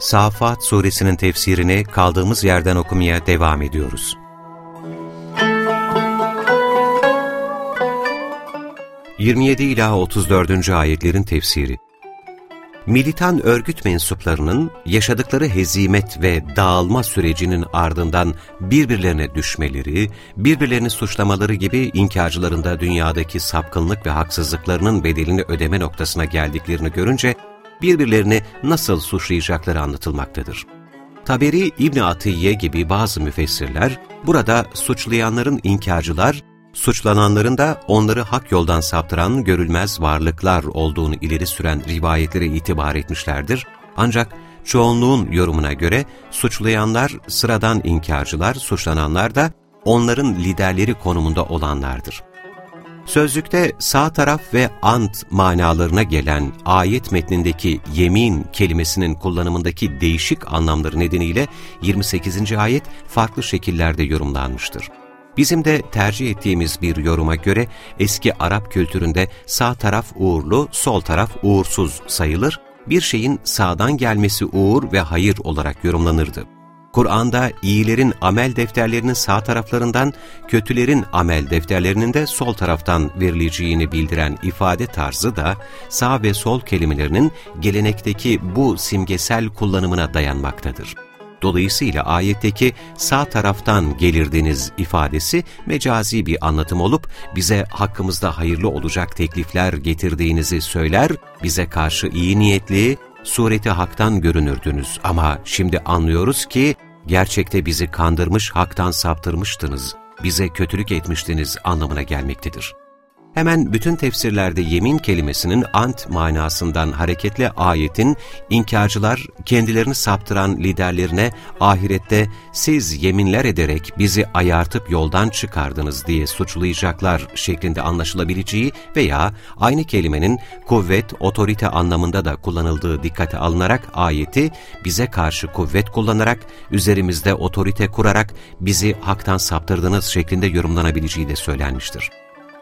Safat suresinin tefsirini kaldığımız yerden okumaya devam ediyoruz. ...27 ila 34. ayetlerin tefsiri militan örgüt mensuplarının yaşadıkları hezimet ve dağılma sürecinin ardından birbirlerine düşmeleri, birbirlerini suçlamaları gibi inkarcıların da dünyadaki sapkınlık ve haksızlıklarının bedelini ödeme noktasına geldiklerini görünce birbirlerini nasıl suçlayacakları anlatılmaktadır. Taberi İbn Atiye gibi bazı müfessirler burada suçlayanların inkarcılar suçlananların da onları hak yoldan saptıran görülmez varlıklar olduğunu ileri süren rivayetlere itibar etmişlerdir. Ancak çoğunluğun yorumuna göre suçlayanlar sıradan inkarcılar, suçlananlar da onların liderleri konumunda olanlardır. Sözlükte sağ taraf ve ant manalarına gelen ayet metnindeki yemin kelimesinin kullanımındaki değişik anlamları nedeniyle 28. ayet farklı şekillerde yorumlanmıştır. Bizim de tercih ettiğimiz bir yoruma göre eski Arap kültüründe sağ taraf uğurlu, sol taraf uğursuz sayılır, bir şeyin sağdan gelmesi uğur ve hayır olarak yorumlanırdı. Kur'an'da iyilerin amel defterlerinin sağ taraflarından, kötülerin amel defterlerinin de sol taraftan verileceğini bildiren ifade tarzı da sağ ve sol kelimelerinin gelenekteki bu simgesel kullanımına dayanmaktadır. Dolayısıyla ayetteki sağ taraftan gelirdiniz ifadesi mecazi bir anlatım olup bize hakkımızda hayırlı olacak teklifler getirdiğinizi söyler, bize karşı iyi niyetli, sureti haktan görünürdünüz ama şimdi anlıyoruz ki gerçekte bizi kandırmış, haktan saptırmıştınız, bize kötülük etmiştiniz anlamına gelmektedir. Hemen bütün tefsirlerde yemin kelimesinin ant manasından hareketle ayetin inkarcılar kendilerini saptıran liderlerine ahirette siz yeminler ederek bizi ayartıp yoldan çıkardınız diye suçlayacaklar şeklinde anlaşılabileceği veya aynı kelimenin kuvvet, otorite anlamında da kullanıldığı dikkate alınarak ayeti bize karşı kuvvet kullanarak, üzerimizde otorite kurarak bizi haktan saptırdınız şeklinde yorumlanabileceği de söylenmiştir.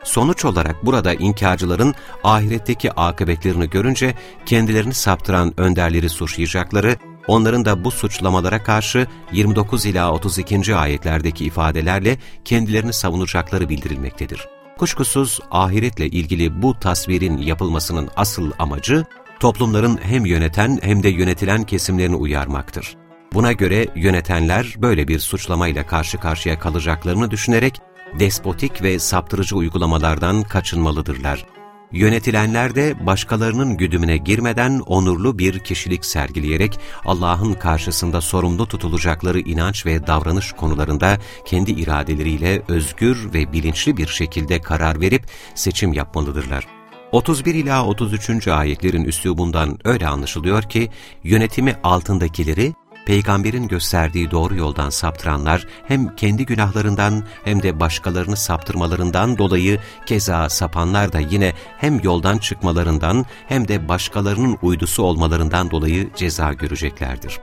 Sonuç olarak burada inkarcıların ahiretteki akıbetlerini görünce kendilerini saptıran önderleri suçlayacakları, onların da bu suçlamalara karşı 29 ila 32. ayetlerdeki ifadelerle kendilerini savunacakları bildirilmektedir. Kuşkusuz ahiretle ilgili bu tasvirin yapılmasının asıl amacı, toplumların hem yöneten hem de yönetilen kesimlerini uyarmaktır. Buna göre yönetenler böyle bir suçlamayla karşı karşıya kalacaklarını düşünerek despotik ve saptırıcı uygulamalardan kaçınmalıdırlar. Yönetilenler de başkalarının güdümüne girmeden onurlu bir kişilik sergileyerek Allah'ın karşısında sorumlu tutulacakları inanç ve davranış konularında kendi iradeleriyle özgür ve bilinçli bir şekilde karar verip seçim yapmalıdırlar. 31 ila 33. ayetlerin üslubundan öyle anlaşılıyor ki yönetimi altındakileri peygamberin gösterdiği doğru yoldan saptıranlar hem kendi günahlarından hem de başkalarını saptırmalarından dolayı keza sapanlar da yine hem yoldan çıkmalarından hem de başkalarının uydusu olmalarından dolayı ceza göreceklerdir.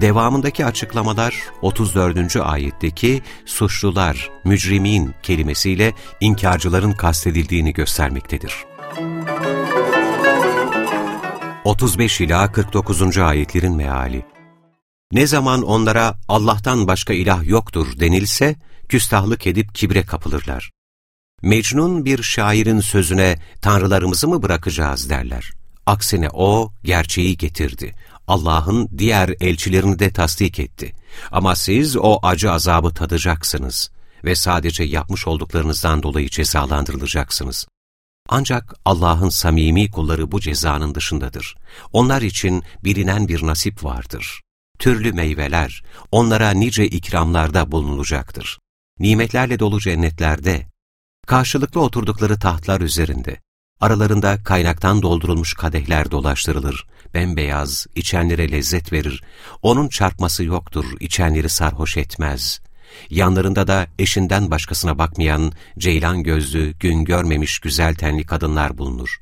Devamındaki açıklamalar 34. ayetteki suçlular, mücrimin kelimesiyle inkarcıların kastedildiğini göstermektedir. 35 ila 49. ayetlerin meali ne zaman onlara Allah'tan başka ilah yoktur denilse, küstahlık edip kibre kapılırlar. Mecnun bir şairin sözüne tanrılarımızı mı bırakacağız derler. Aksine o gerçeği getirdi. Allah'ın diğer elçilerini de tasdik etti. Ama siz o acı azabı tadacaksınız ve sadece yapmış olduklarınızdan dolayı cezalandırılacaksınız. Ancak Allah'ın samimi kulları bu cezanın dışındadır. Onlar için bilinen bir nasip vardır türlü meyveler, onlara nice ikramlarda bulunulacaktır. Nimetlerle dolu cennetlerde, karşılıklı oturdukları tahtlar üzerinde, Aralarında kaynaktan doldurulmuş kadehler dolaştırılır. Bembeyaz, içenlere lezzet verir. Onun çarpması yoktur, içenleri sarhoş etmez. Yanlarında da eşinden başkasına bakmayan, ceylan gözlü, gün görmemiş güzel tenli kadınlar bulunur.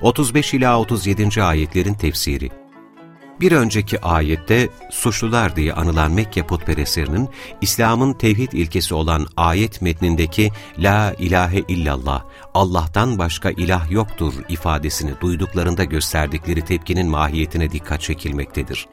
35 ila 37. ayetlerin tefsiri bir önceki ayette suçlular diye anılan Mekke putperestlerinin İslam'ın tevhid ilkesi olan ayet metnindeki La ilahe illallah, Allah'tan başka ilah yoktur ifadesini duyduklarında gösterdikleri tepkinin mahiyetine dikkat çekilmektedir.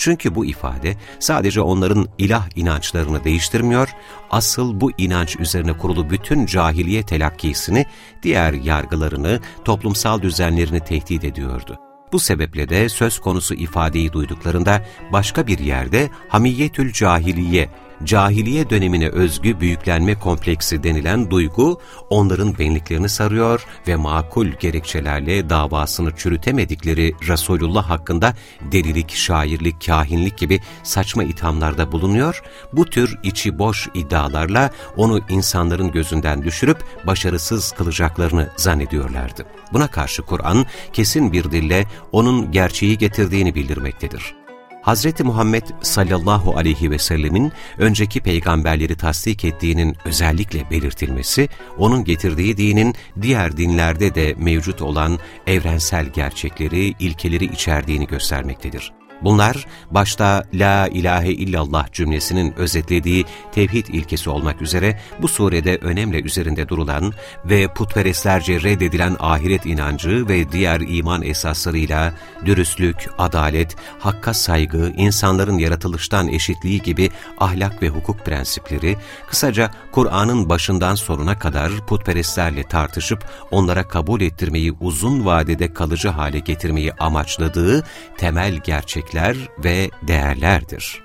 Çünkü bu ifade sadece onların ilah inançlarını değiştirmiyor, asıl bu inanç üzerine kurulu bütün cahiliye telakkisini, diğer yargılarını, toplumsal düzenlerini tehdit ediyordu. Bu sebeple de söz konusu ifadeyi duyduklarında başka bir yerde hamiyetül cahiliye cahiliye dönemine özgü büyüklenme kompleksi denilen duygu onların benliklerini sarıyor ve makul gerekçelerle davasını çürütemedikleri Resulullah hakkında delilik, şairlik, kahinlik gibi saçma ithamlarda bulunuyor, bu tür içi boş iddialarla onu insanların gözünden düşürüp başarısız kılacaklarını zannediyorlardı. Buna karşı Kur'an kesin bir dille onun gerçeği getirdiğini bildirmektedir. Hz. Muhammed sallallahu aleyhi ve sellemin önceki peygamberleri tasdik ettiğinin özellikle belirtilmesi, onun getirdiği dinin diğer dinlerde de mevcut olan evrensel gerçekleri, ilkeleri içerdiğini göstermektedir. Bunlar başta La ilahe illallah cümlesinin özetlediği tevhid ilkesi olmak üzere bu surede önemli üzerinde durulan ve putperestlerce reddedilen ahiret inancı ve diğer iman esaslarıyla dürüstlük, adalet, hakka saygı, insanların yaratılıştan eşitliği gibi ahlak ve hukuk prensipleri, kısaca Kur'an'ın başından sonuna kadar putperestlerle tartışıp onlara kabul ettirmeyi uzun vadede kalıcı hale getirmeyi amaçladığı temel gerçek gerçekler ve değerlerdir.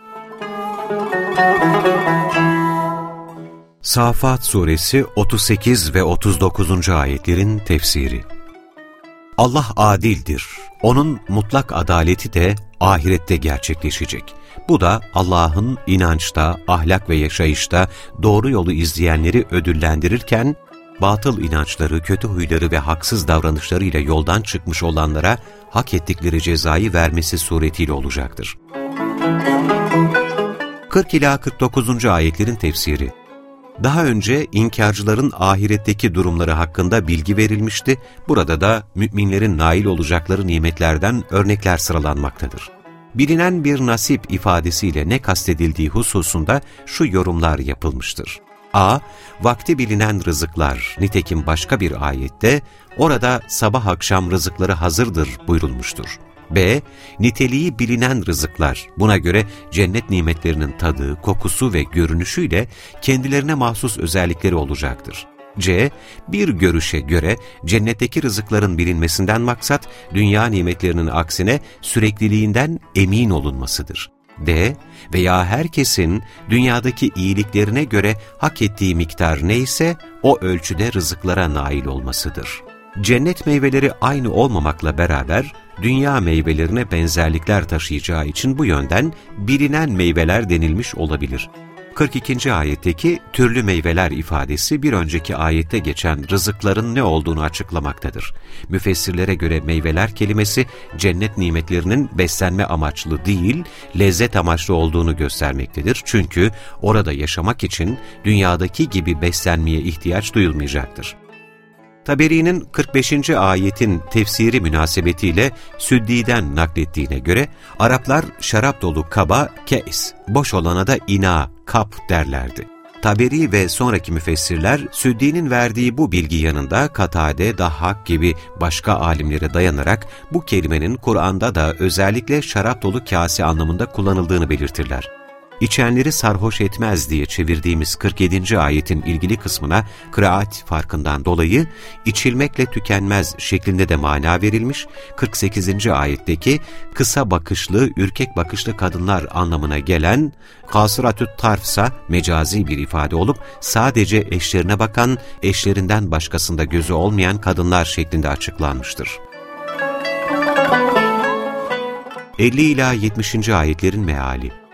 Safat Suresi 38 ve 39. ayetlerin tefsiri Allah adildir. Onun mutlak adaleti de ahirette gerçekleşecek. Bu da Allah'ın inançta, ahlak ve yaşayışta doğru yolu izleyenleri ödüllendirirken, batıl inançları, kötü huyları ve haksız davranışlarıyla yoldan çıkmış olanlara hak ettikleri cezayı vermesi suretiyle olacaktır. 40 ila 49. ayetlerin tefsiri daha önce inkarcıların ahiretteki durumları hakkında bilgi verilmişti. Burada da müminlerin nail olacakları nimetlerden örnekler sıralanmaktadır. Bilinen bir nasip ifadesiyle ne kastedildiği hususunda şu yorumlar yapılmıştır. A. Vakti bilinen rızıklar, nitekim başka bir ayette, orada sabah akşam rızıkları hazırdır buyurulmuştur. B. Niteliği bilinen rızıklar, buna göre cennet nimetlerinin tadı, kokusu ve görünüşüyle kendilerine mahsus özellikleri olacaktır. C. Bir görüşe göre cennetteki rızıkların bilinmesinden maksat, dünya nimetlerinin aksine sürekliliğinden emin olunmasıdır. D veya herkesin dünyadaki iyiliklerine göre hak ettiği miktar neyse o ölçüde rızıklara nail olmasıdır. Cennet meyveleri aynı olmamakla beraber dünya meyvelerine benzerlikler taşıyacağı için bu yönden bilinen meyveler denilmiş olabilir. 42. ayetteki türlü meyveler ifadesi bir önceki ayette geçen rızıkların ne olduğunu açıklamaktadır. Müfessirlere göre meyveler kelimesi cennet nimetlerinin beslenme amaçlı değil, lezzet amaçlı olduğunu göstermektedir. Çünkü orada yaşamak için dünyadaki gibi beslenmeye ihtiyaç duyulmayacaktır. Taberi'nin 45. ayetin tefsiri münasebetiyle Süddi'den naklettiğine göre Araplar şarap dolu kaba keis, boş olana da ina, kap derlerdi. Taberi ve sonraki müfessirler Süddi'nin verdiği bu bilgi yanında Katade, Dahhak gibi başka alimlere dayanarak bu kelimenin Kur'an'da da özellikle şarap dolu kase anlamında kullanıldığını belirtirler içenleri sarhoş etmez diye çevirdiğimiz 47. ayetin ilgili kısmına kıraat farkından dolayı içilmekle tükenmez şeklinde de mana verilmiş, 48. ayetteki kısa bakışlı, ürkek bakışlı kadınlar anlamına gelen kasıratü tarfsa mecazi bir ifade olup sadece eşlerine bakan, eşlerinden başkasında gözü olmayan kadınlar şeklinde açıklanmıştır. 50 ila 70. ayetlerin meali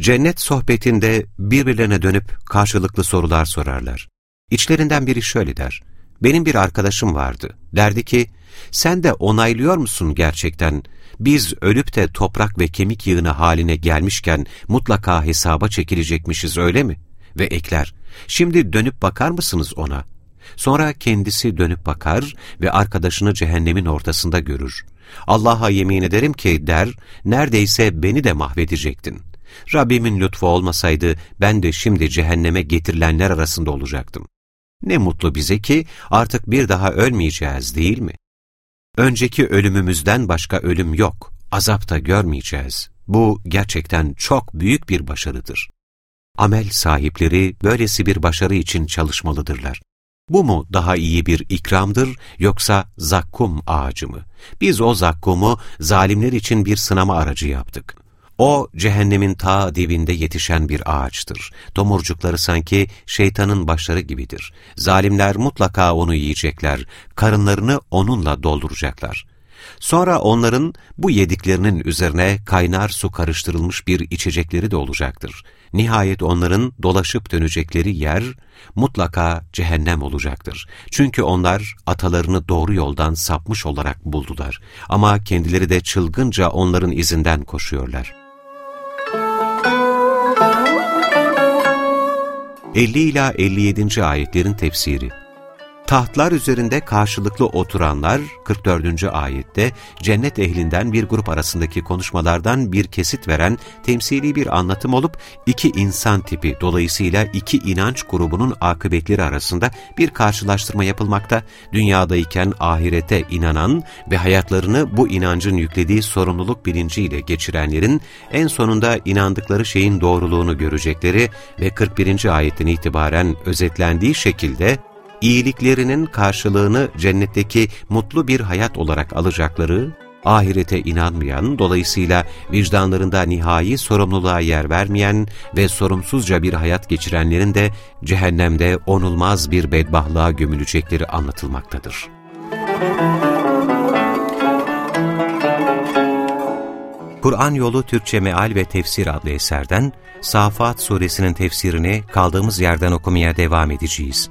Cennet sohbetinde birbirlerine dönüp karşılıklı sorular sorarlar. İçlerinden biri şöyle der, benim bir arkadaşım vardı. Derdi ki, sen de onaylıyor musun gerçekten? Biz ölüp de toprak ve kemik yığını haline gelmişken mutlaka hesaba çekilecekmişiz öyle mi? Ve ekler, şimdi dönüp bakar mısınız ona? Sonra kendisi dönüp bakar ve arkadaşını cehennemin ortasında görür. Allah'a yemin ederim ki der, neredeyse beni de mahvedecektin. Rabbimin lütfu olmasaydı ben de şimdi cehenneme getirilenler arasında olacaktım. Ne mutlu bize ki artık bir daha ölmeyeceğiz değil mi? Önceki ölümümüzden başka ölüm yok, azap da görmeyeceğiz. Bu gerçekten çok büyük bir başarıdır. Amel sahipleri böylesi bir başarı için çalışmalıdırlar. Bu mu daha iyi bir ikramdır yoksa zakkum ağacı mı? Biz o zakkumu zalimler için bir sınama aracı yaptık. O cehennemin ta dibinde yetişen bir ağaçtır. Domurcukları sanki şeytanın başları gibidir. Zalimler mutlaka onu yiyecekler, karınlarını onunla dolduracaklar. Sonra onların bu yediklerinin üzerine kaynar su karıştırılmış bir içecekleri de olacaktır. Nihayet onların dolaşıp dönecekleri yer mutlaka cehennem olacaktır. Çünkü onlar atalarını doğru yoldan sapmış olarak buldular. Ama kendileri de çılgınca onların izinden koşuyorlar. 50 ila 57. ayetlerin tefsiri Tahtlar üzerinde karşılıklı oturanlar 44. ayette cennet ehlinden bir grup arasındaki konuşmalardan bir kesit veren temsili bir anlatım olup iki insan tipi dolayısıyla iki inanç grubunun akıbetleri arasında bir karşılaştırma yapılmakta, dünyadayken ahirete inanan ve hayatlarını bu inancın yüklediği sorumluluk bilinciyle geçirenlerin en sonunda inandıkları şeyin doğruluğunu görecekleri ve 41. ayetten itibaren özetlendiği şekilde iyiliklerinin karşılığını cennetteki mutlu bir hayat olarak alacakları, ahirete inanmayan, dolayısıyla vicdanlarında nihai sorumluluğa yer vermeyen ve sorumsuzca bir hayat geçirenlerin de cehennemde onulmaz bir bedbahlığa gömülecekleri anlatılmaktadır. Kur'an Yolu Türkçe Meal ve Tefsir adlı eserden Safat Suresinin tefsirini kaldığımız yerden okumaya devam edeceğiz.